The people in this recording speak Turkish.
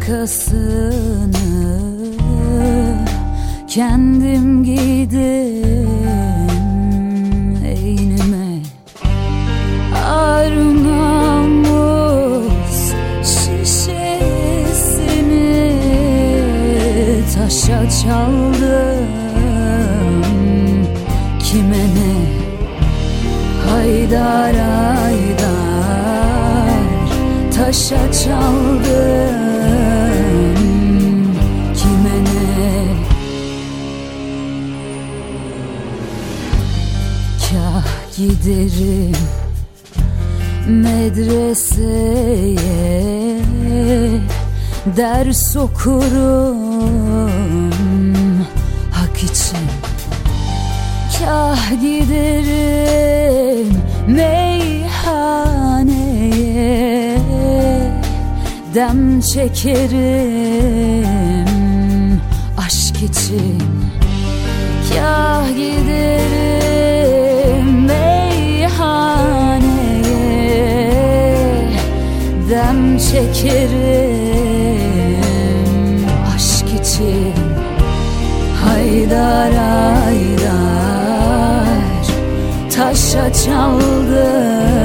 arkasını kendim giydim eynime. Namus şişesini taşa çaldım. Kime ne? Haydar haydar taşa çaldım giderim medreseye. Ders okurum hak için. Kah giderim meyhaneye. Dem çekerim aşk için. Kah giderim Dem çekerim aşk için. Haydar haydar taşa çaldım